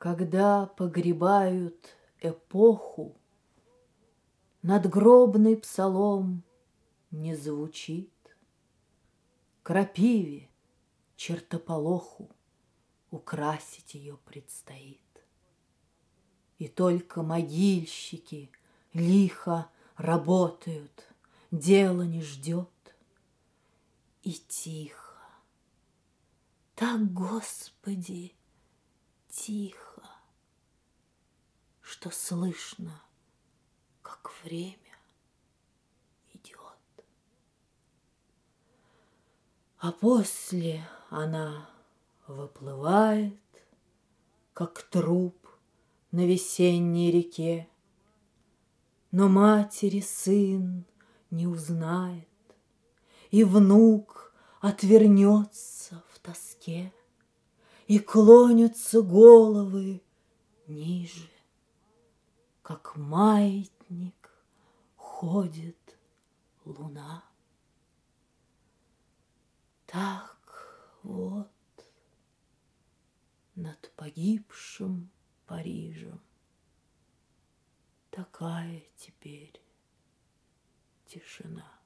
Когда погребают эпоху, Надгробный псалом не звучит. Крапиве, чертополоху Украсить ее предстоит. И только могильщики лихо работают, Дело не ждет. И тихо, так, Господи, тихо, Что слышно, как время идет. А после она выплывает, Как труп на весенней реке, Но матери сын не узнает, И внук отвернется в тоске, И клонятся головы ниже, Как маятник ходит луна. Так вот над погибшим Парижем Такая теперь тишина.